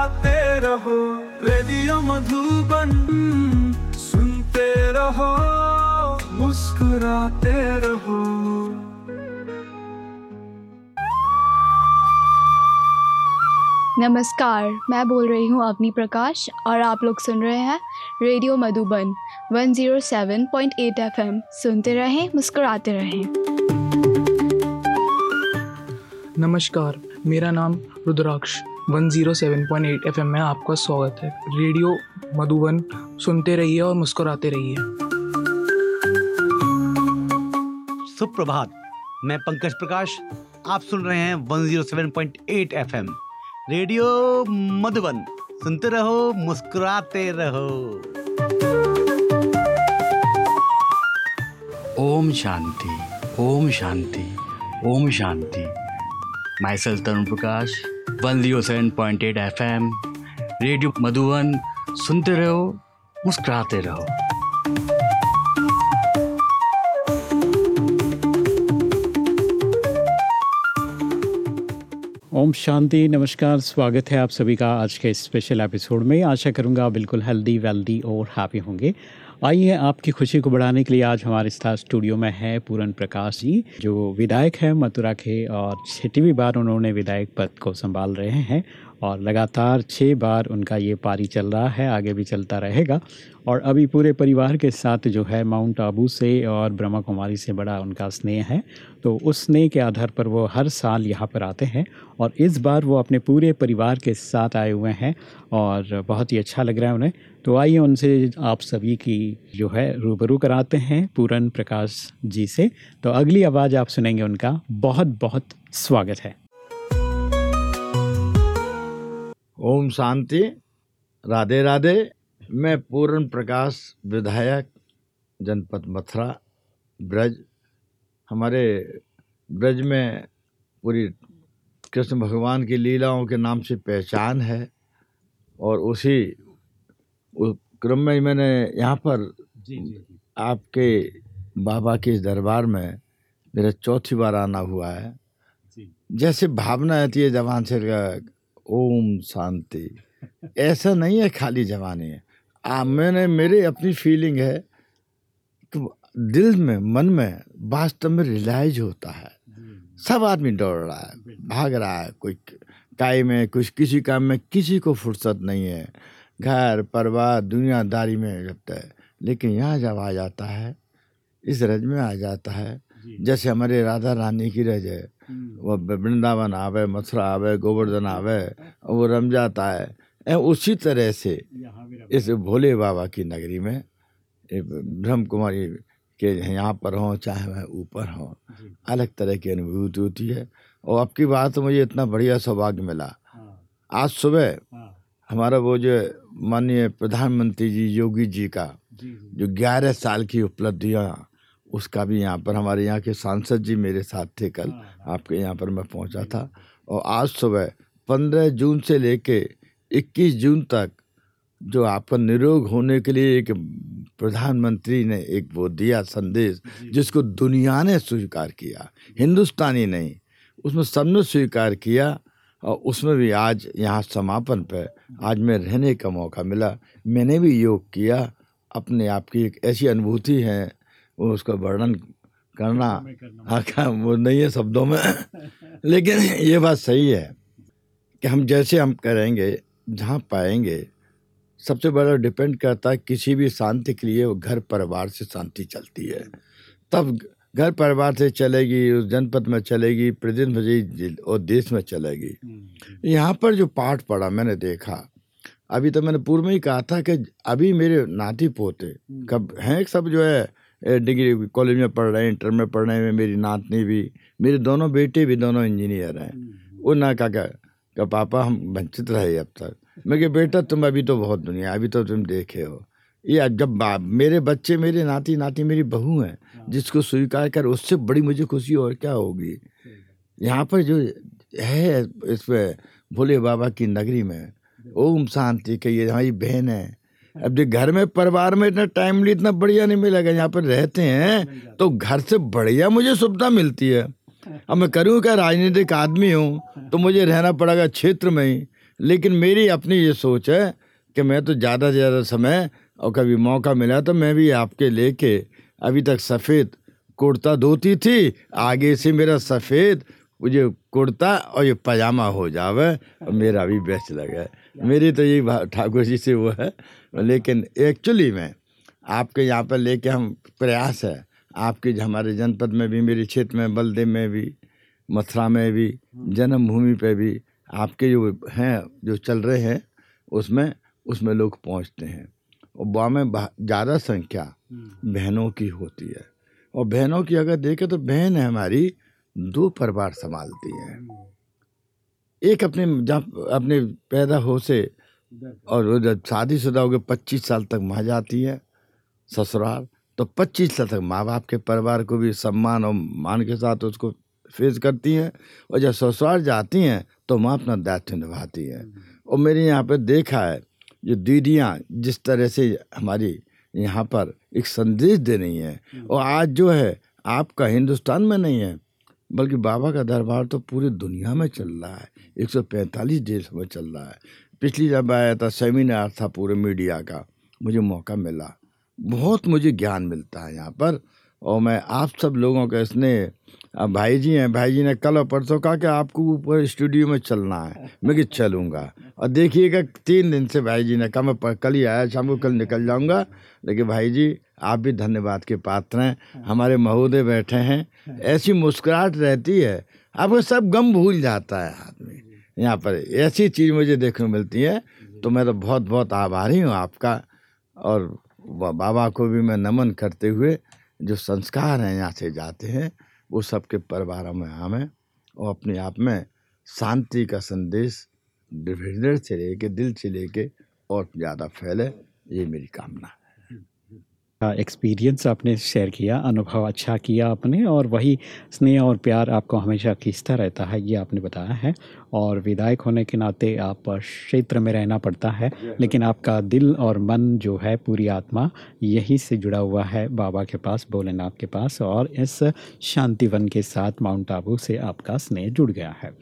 मुस्कुराते रहो रेडियो मधुबन सुनते रहो मुस्कुराते रहो। नमस्कार मैं बोल रही हूँ अवनी प्रकाश और आप लोग सुन रहे हैं रेडियो मधुबन 107.8 एफएम सुनते रहें मुस्कुराते रहें। नमस्कार मेरा नाम रुद्राक्ष 107.8 एफएम में आपका स्वागत है। रेडियो मधुबन सुनते रहिए और मुस्कुराते रहिए। सुप्रभात मैं पंकज प्रकाश आप सुन रहे हैं 107.8 एफएम। रेडियो मधुबन सुनते रहो मुस्कुराते रहो। ओम शांति ओम शांति ओम शांति। Myself Tarun Prakash one zero seven point eight F M radio Madhuban सुनते रहो, मुस्कुराते रहो। ओम शांति, नमस्कार, स्वागत है आप सभी का आज के स्पेशल एपिसोड में। आशा करूँगा बिल्कुल हेल्दी वेल्दी और हैप्पी होंगे। आइए आपकी खुशी को बढ़ाने के लिए आज हमारे साथ स्टूडियो में है पूरन प्रकाश जी, जो विधायक है मथुरा के और छठवीं बार उन्होंने विधायक पद को संभाल रहे हैं। और लगातार छः बार उनका ये पारी चल रहा है, आगे भी चलता रहेगा। और अभी पूरे परिवार के साथ जो है, माउंट आबू से और ब्रह्मा कुमारी से बड़ा उनका स्नेह है। तो उस स्नेह के आधार पर वो हर साल यहाँ पर आते हैं और इस बार वो अपने पूरे परिवार के साथ आए हुए हैं और बहुत ही अच्छा लग रहा है उन्हें। तो आइए उनसे आप सभी की जो है, रूबरू कराते हैं पूरन प्रकाश जी से। तो अगली आवाज़ आप सुनेंगे उनका। बहुत बहुत स्वागत है। ओम शांति। राधे राधे। मैं पूर्ण प्रकाश विधायक जनपद मथुरा ब्रज। हमारे ब्रज में पूरी कृष्ण भगवान की लीलाओं के नाम से पहचान है और उसी उस क्रम में मैंने यहाँ पर आपके बाबा के दरबार में मेरा चौथी बार आना हुआ है। जैसे भावना आती है जवान से ओम शांति। ऐसा नहीं है खाली जवानी है। आ, मैंने मेरी अपनी फीलिंग है कि दिल में मन में वास्तव में रिलाइज होता है। सब आदमी दौड़ रहा है भाग रहा है कोई काय में कुछ किसी काम में किसी को फुर्सत नहीं है। घर परिवार दुनियादारी में लगता है लेकिन यहाँ जब आ जाता है इस रज में आ जाता है। जैसे हमारे राधा रानी की रज है वो वृंदावन आवे मथुरा आवे गोवर्धन आवे वो रम जाता है उसी तरह से इस भोले बाबा की नगरी में ब्रह्म कुमारी के यहाँ पर हों चाहे वह ऊपर हों अलग तरह की अनुभूति होती है। और आपकी बात तो मुझे इतना बढ़िया सौभाग्य मिला। आज सुबह हमारा वो जो माननीय प्रधानमंत्री जी योगी जी का जो ग्यारह साल की उपलब्धियाँ उसका भी यहाँ पर हमारे यहाँ के सांसद जी मेरे साथ थे कल। आपके यहाँ पर मैं पहुँचा था और आज सुबह पंद्रह जून से लेके इक्कीस जून तक जो आपका निरोग होने के लिए एक प्रधानमंत्री ने एक वो दिया संदेश जिसको दुनिया ने स्वीकार किया हिंदुस्तानी नहीं उसमें सबने स्वीकार किया और उसमें भी आज यहाँ समापन पर आज मैं रहने का मौका मिला। मैंने भी योग किया अपने आप की एक ऐसी अनुभूति है उसका वर्णन करना हाँ वो नहीं है शब्दों में। लेकिन ये बात सही है कि हम जैसे हम करेंगे जहाँ पाएँगे सबसे बड़ा डिपेंड करता है किसी भी शांति के लिए वो घर परिवार से शांति चलती है। तब घर परिवार से चलेगी उस जनपद में चलेगी प्रदेश में और देश में चलेगी। यहाँ पर जो पाठ पढ़ा मैंने देखा अभी तो मैंने पूर्व में ही कहा था कि अभी मेरे नाती पोते कब हैं सब जो है डिग्री कॉलेज में पढ़ रहे हैं इंटर में पढ़ रहे हैं मेरी नातनी भी मेरे दोनों बेटे भी दोनों इंजीनियर हैं। वो ना कहा कि पापा हम वंचित रहे अब तक। मैं कि बेटा तुम अभी तो बहुत दुनिया अभी तो तुम देखे हो। ये जब मेरे बच्चे मेरे नाती नाती मेरी बहू हैं जिसको स्वीकार कर उससे बड़ी मुझे खुशी और क्या होगी? यहाँ पर जो है इस पर भोले बाबा की नगरी में ओम शांति के ये हमारी बहन है अब जो घर में परिवार में इतना टाइमली इतना बढ़िया नहीं मिलेगा यहाँ पर रहते हैं तो घर से बढ़िया मुझे सुविधा मिलती है। अब मैं करूँ क्या? राजनीतिक आदमी हूँ तो मुझे रहना पड़ेगा क्षेत्र में ही। लेकिन मेरी अपनी ये सोच है कि मैं तो ज़्यादा से ज़्यादा समय और कभी मौका मिला तो मैं भी आपके लेके अभी तक सफ़ेद कुर्ता धोती थी आगे से मेरा सफ़ेद मुझे कुर्ता और ये पजामा हो जावे और मेरा भी बेस्ट लगे मेरी तो यही ठाकुर जी से वो है। लेकिन एक्चुअली में आपके यहाँ पर लेके हम प्रयास है आपके हमारे जनपद में भी मेरे क्षेत्र में बलदेव में भी मथुरा में भी जन्मभूमि पे भी आपके जो हैं जो चल रहे हैं उसमें उसमें लोग पहुँचते हैं और वहाँ में ज़्यादा संख्या हम्म। बहनों की होती है और बहनों की अगर देखें तो बहन है हमारी दो परिवार संभालती है हम्म। एक अपने जहाँ अपने पैदा हो से और वो जब शादीशुदा हो गए पच्चीस साल तक वहाँ जाती है, ससुराल। तो पच्चीस साल तक माँ बाप के परिवार को भी सम्मान और मान के साथ उसको फेस करती हैं। और जब ससुराल जाती हैं तो माँ अपना दायित्व निभाती है। और मेरे यहाँ पर देखा है जो दीदियाँ जिस तरह से हमारी यहाँ पर एक संदेश दे रही हैं। और आज जो है, आपका हिंदुस्तान में नहीं है, बल्कि बाबा का दरबार तो पूरी दुनिया में चल रहा है। 145 देश में चल रहा है। पिछली जब आया था सेमिनार था पूरे मीडिया का, मुझे मौका मिला। बहुत मुझे ज्ञान मिलता है यहाँ पर और मैं आप सब लोगों का इसने, अब भाई जी हैं, भाई जी ने कल और परसों कहा कि आपको ऊपर स्टूडियो में चलना है, मैं कि चलूँगा। और देखिएगा तीन दिन से भाई जी ने कहा, मैं कल ही आया, शाम को कल निकल जाऊँगा। लेकिन भाई जी, आप भी धन्यवाद के पात्र हैं, हमारे महोदय बैठे हैं, ऐसी मुस्कुराहट रहती है, आपको सब गम भूल जाता है आदमी। यहाँ पर ऐसी चीज़ मुझे देखने को मिलती है तो मैं तो बहुत बहुत आभारी हूँ आपका और बाबा को भी मैं नमन करते हुए जो संस्कार हैं यहाँ से जाते हैं, वो सबके परिवारों में हमें और अपने आप में शांति का संदेश हृदय से लेके, दिल से लेके और ज़्यादा फैले, ये मेरी कामना है। एक्सपीरियंस आपने शेयर किया अनुभव अच्छा किया आपने और वही स्नेह और प्यार आपको हमेशा खींचता रहता है ये आपने बताया है। और विधायक होने के नाते आप क्षेत्र में रहना पड़ता है। लेकिन आपका दिल और मन जो है पूरी आत्मा यही से जुड़ा हुआ है बाबा के पास भोलेनाथ के पास और इस शांतिवन के साथ माउंट आबू से आपका स्नेह जुड़ गया है।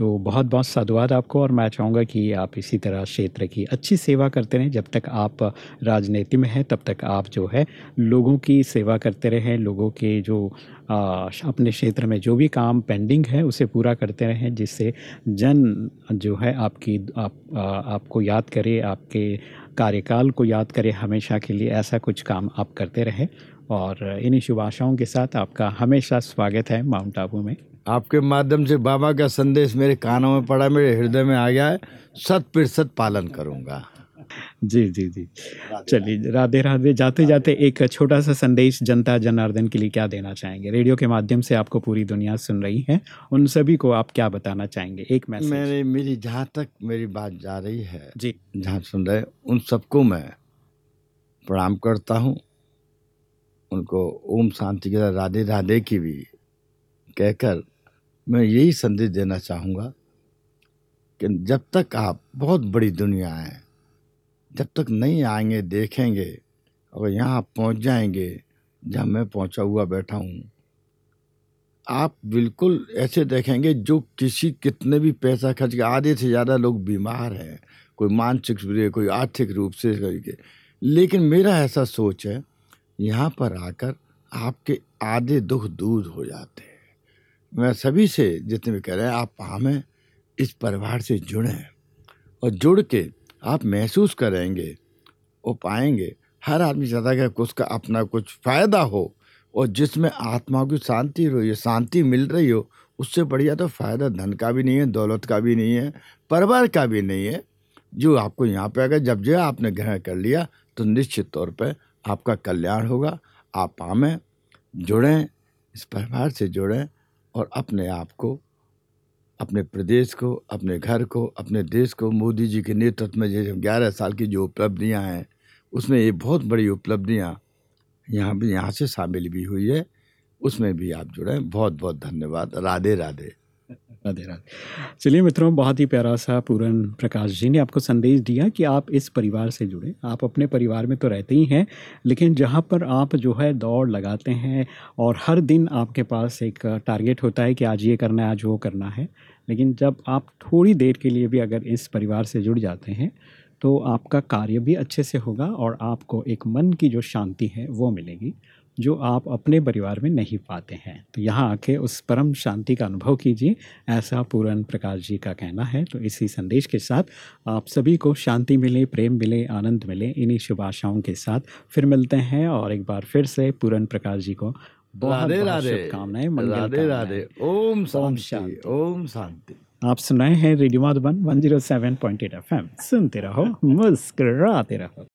तो बहुत बहुत साधुवाद आपको और मैं चाहूँगा कि आप इसी तरह क्षेत्र की अच्छी सेवा करते रहें। जब तक आप राजनीति में हैं तब तक आप जो है लोगों की सेवा करते रहें लोगों के जो आ, अपने क्षेत्र में जो भी काम पेंडिंग है उसे पूरा करते रहें जिससे जन जो है आपकी आप, आ, आपको याद करे आपके कार्यकाल को याद करे हमेशा के लिए ऐसा कुछ काम आप करते रहें। और इन्हीं शुभ आशाओं के साथ आपका हमेशा स्वागत है माउंट आबू में। आपके माध्यम से बाबा का संदेश मेरे कानों में पड़ा मेरे हृदय में आ गया है। सत प्रतिशत पालन करूँगा। जी जी जी। चलिए राधे राधे जाते जाते एक छोटा सा संदेश जनता जनार्दन के लिए क्या देना चाहेंगे? रेडियो के माध्यम से आपको पूरी दुनिया सुन रही है। उन सभी को आप क्या बताना चाहेंगे? एक मैसेज मेरे मेरी जहाँ तक मेरी बात जा रही है जी। जहाँ सुन रहे उन सबको मैं प्रणाम करता हूँ। उनको ओम शांति के राधे राधे की भी कहकर मैं यही संदेश देना चाहूँगा कि जब तक आप बहुत बड़ी दुनिया है, जब तक नहीं आएँगे, देखेंगे, और यहाँ पहुँच जाएँगे, जहाँ मैं पहुँचा हुआ बैठा हूँ, आप बिल्कुल ऐसे देखेंगे जो किसी कितने भी पैसा खर्च के, आधे से ज़्यादा लोग बीमार हैं, कोई मानसिक कोई आर्थिक रूप से करके लेकिन मेरा ऐसा सोच है, यहाँ पर आकर आपके आधे दुख दूर हो जाते हैं। मैं सभी से जितने भी कह रहे हैं, आप हमें इस परिवार से जुड़ें और जुड़ के आप महसूस करेंगे वो पाएँगे। हर आदमी चाहता है कि उसका अपना कुछ फ़ायदा हो और जिसमें आत्मा की शांति रही शांति मिल रही हो, उससे बढ़िया तो फ़ायदा धन का भी नहीं है, दौलत का भी नहीं है, परिवार का भी नहीं है। जो आपको यहाँ पे अगर जब जो आपने ग्रहण कर लिया तो निश्चित तौर पे आपका कल्याण होगा। आप हमें जुड़ें, इस परिवार से जुड़ें और अपने आप को, अपने प्रदेश को, अपने घर को, अपने देश को, मोदी जी के नेतृत्व में जैसे ग्यारह साल की जो उपलब्धियाँ हैं, उसमें ये बहुत बड़ी उपलब्धियाँ यहाँ भी, यहाँ से शामिल भी हुई है। उसमें भी आप जुड़ें बहुत बहुत धन्यवाद। राधे राधे। राधे राधे चलिए मित्रों, बहुत ही प्यारा सा पूरन प्रकाश जी ने आपको संदेश दिया कि आप इस परिवार से जुड़े। आप अपने परिवार में तो रहते ही हैं, लेकिन जहाँ पर आप जो है दौड़ लगाते हैं और हर दिन आपके पास एक टारगेट होता है कि आज ये करना है, आज वो करना है, लेकिन जब आप थोड़ी देर के लिए भी अगर इस परिवार से जुड़ जाते हैं तो आपका कार्य भी अच्छे से होगा और आपको एक मन की जो शांति है, वो मिलेगी। जो आप अपने परिवार में नहीं पाते हैं। तो यहाँ आके उस परम शांति का अनुभव कीजिए ऐसा पूरन प्रकाश जी का कहना है। तो इसी संदेश के साथ आप सभी को शांति मिले प्रेम मिले आनंद मिले इन्हीं शुभ आशाओं के साथ फिर मिलते हैं और एक बार फिर से पूरन प्रकाश जी को बहुत राधे राधे। शुभकामनाएँ मंगल राधे राधे। ओम शांति शांति। ओम शांति। आप सुन रहे हैं रेडियो मधुबन 107.8 एफएम सुनते रहो मुस्कुराते रहो।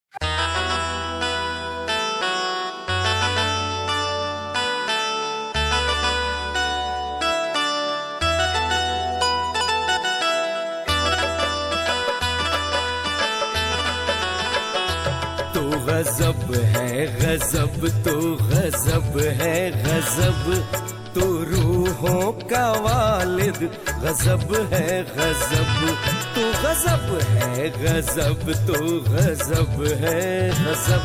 गजब है, गजब तो गजब है, गजब तो रूहों का वालिद। गजब है, गजब तो गजब है, गजब तो गजब है, गजब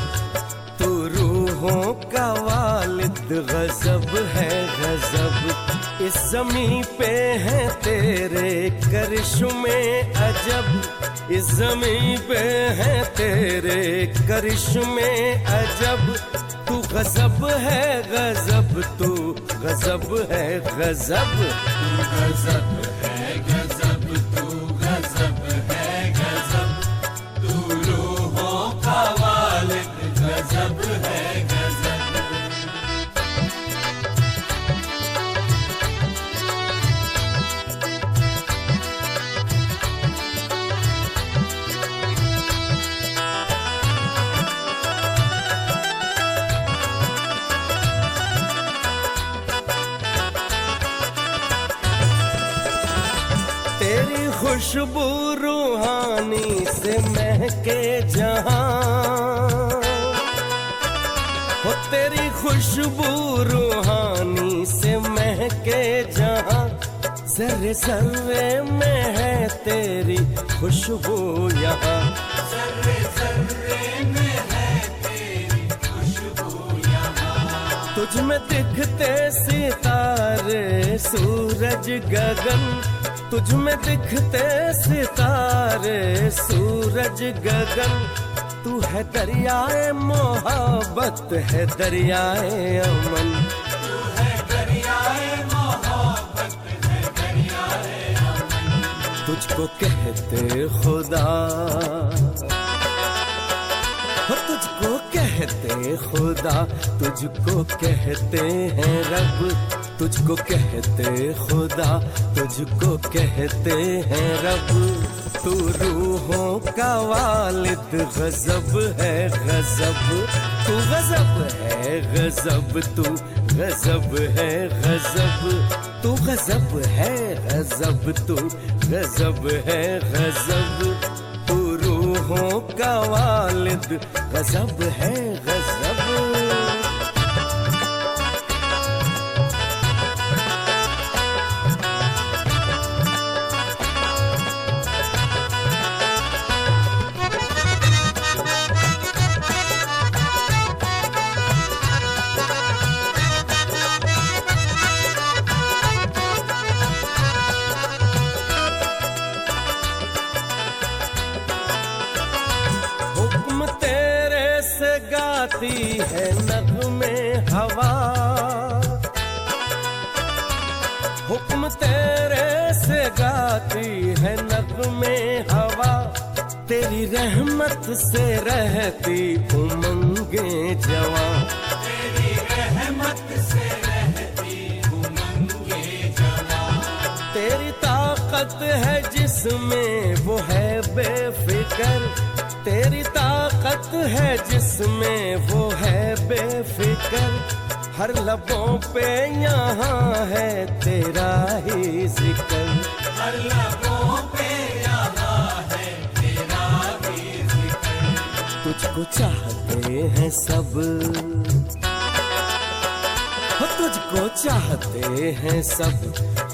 तो रूहों का वालिद गजब है गजब। इस जमी पे है तेरे करिश्मे अजब। इस जमी पे है तेरे करिश्मे अजब। तू गजब है गजब, तू गजब है गजब। तू गजब है गजब। जहाँ तेरी खुशबू रूहानी से महके जहाँ जर्रे सर्रे में है तेरी खुशबू यहाँ जर्रे जर्रे में है तेरी खुशबू यहाँ। तुझ में दिखते सितारे, सूरज गगन तुझ में दिखते सितारे, सूरज गगन। तू है दरियाए मोहब्बत, है दरियाए अमन। तुझको कहते खुदा। तुझको कहते खुदा। तुझको कहते हैं रब। तुझको कहते खुदा, तुझको कहते हैं रब। तू रूहों का वालिद, गजब है गजब। तू गजब है गजब, तू गजब है गजब। तू गजब है गजब, तू गजब है गजब। तू रूहों का वालिद, गजब है गजब। गाती है नगमे हवा। हुक्म तेरे से गाती है नगमे हवा। तेरी रहमत से रहती उमंगे जवा। तेरी रहमत से रहती उमंगे जवा। तेरी ताकत है जिसमें वो है बेफिक्र। तेरी ताकत है जिसमें वो है बेफिकर। हर लबों पे यहाँ है तेरा ही ज़िक्र। हर लबों पे यहाँ है तेरा भी ज़िक्र। तुझको चाहते हैं सब। तुझको चाहते हैं सब।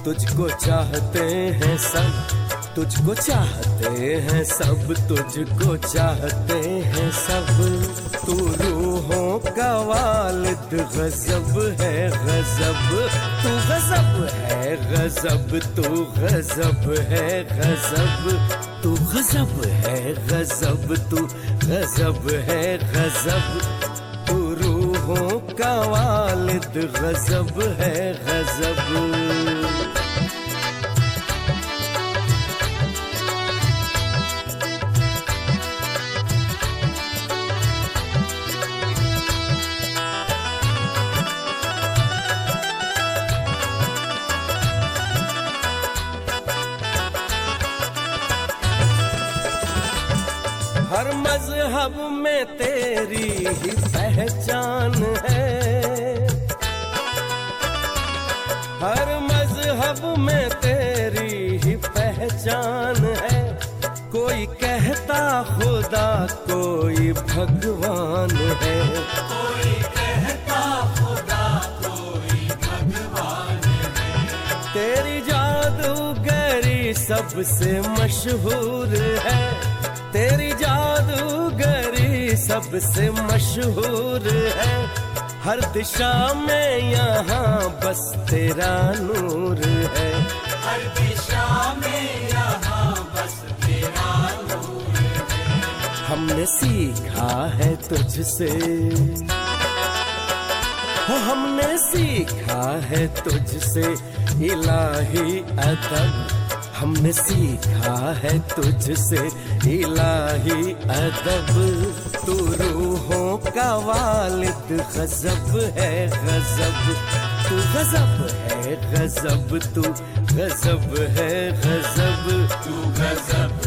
तुझको चाहते हैं सब। तुझको चाहते हैं सब, तुझको चाहते हैं सब। तू रूहों का वालिद, गजब है, गजब। तू गजब है, गजब। तू गजब है, गजब। तू गजब है, गजब। तू गजब है, गजब। तू रूहों का वालिद, गजब है, गजब। में तेरी ही पहचान है। हर मज़हब में तेरी ही पहचान है। कोई कहता खुदा कोई भगवान है। कोई कहता खुदा कोई भगवान है। तेरी जादूगरी सबसे मशहूर है। तेरी जादूगरी सबसे मशहूर है। हर दिशा में यहाँ बस तेरा नूर है। हर दिशा में यहाँ बस तेरा नूर है। हमने सीखा है तुझसे। हो हमने सीखा है तुझसे। इलाही अदब हमने सीखा है तुझसे इलाही अदब। तू रूहों का वालिद, गजब है गजब। तू गजब है गजब, तू गजब है गजब। तू गजब।